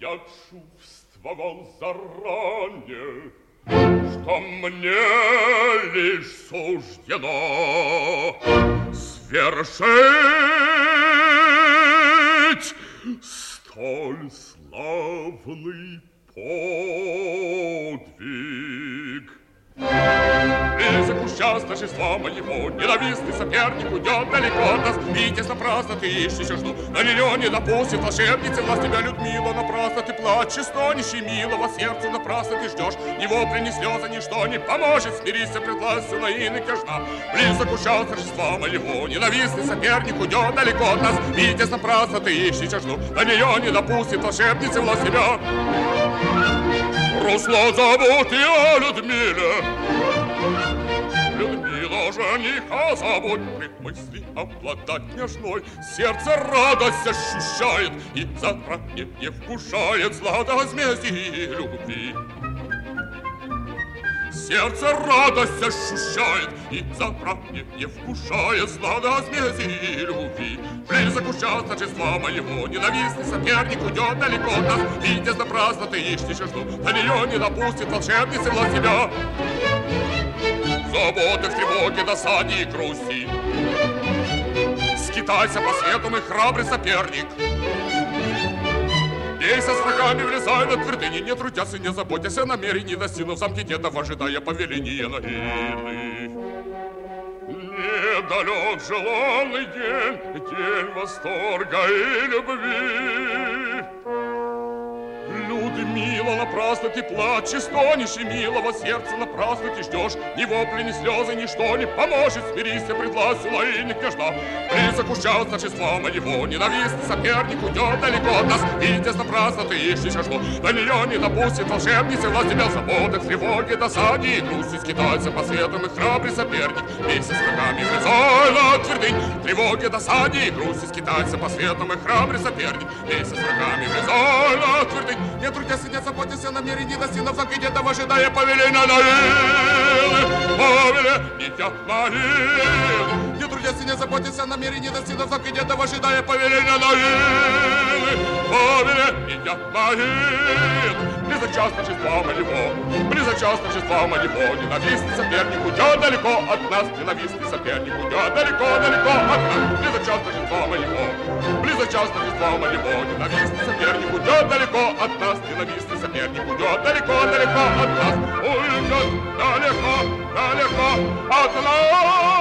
я чувствовал заранее, что мне лишь суждено свершить столь славный подвиг. Торжества моего, Ненавистный соперник уйдет далеко от нас. Витязь, напрасно ты ищешь жду, На нее не допустит волшебницы власть тебя, Людмила, напрасно ты плачешь, стонешь, милого сердца напрасно ты ждешь. Его ни слезы, ничто не поможет, смирись пред властью на иноке жна. Близок час торжества моего, Ненавистный соперник уйдет далеко от нас. Витязь, напрасно ты ищешь жду, На нее не допустит волшебницы власть тебя. Русло забудь и о Людмиле. Жениха при мысли обладать нежной. Сердце радость ощущает и заранее не вкушает злата возмездия любви. Сердце радость ощущает и заранее не вкушает злата возмездия любви. Близок уж час торжества моего, ненавистный соперник уйдет далеко от нас. Видя напрасно ты ищешь жду, на нее не допустит волшебницы власть тебя. Заботы в тревоге, досаде и грусти. Скитайся по свету, мой храбрый соперник. Бейся с врагами, влезай на твердыни, не трудясь и не заботясь о намерении, достигнув замки дедов, ожидая повеления Нагины. Недалек желанный день, день восторга и любви. Людмила, напрасно ты плачешь, стонешь, и милого сердца напрасно ты ждешь. Ни вопли, ни слезы, ничто не поможет, смирись пред властью лаиник княжна. Близок уж час торжества моего, ненавистный соперник уйдет далеко от нас. Видя напрасно ты ищешь жду, на нее не допустит волшебницы власть тебя в заботах, тревоги, досаде и грусти. Скитается по светам и храбрый соперник, вместе с врагами лицо на твердынь. Тревоги, досаде и грусти, скитается по светам и храбрый соперник, вместе с Не трудясь и не заботясь о намерении, достигнув замки дедов, ожидая повеления Наилы. Повеления Наилы. Не трудясь и не заботясь о намерении, достигнув замки дедов, ожидая повеления Наилы. Повеления Наилы. Близок час торжества моего, близок час торжества моего, ненавистный соперник уйдет далеко от нас, ненавистный соперник уйдет далеко-далеко от нас, час торжества моего, близок час торжества моего, ненавистный соперник уйдет далеко от нас, ненавистный соперник уйдет далеко-далеко от нас, уйдет далеко-далеко от нас.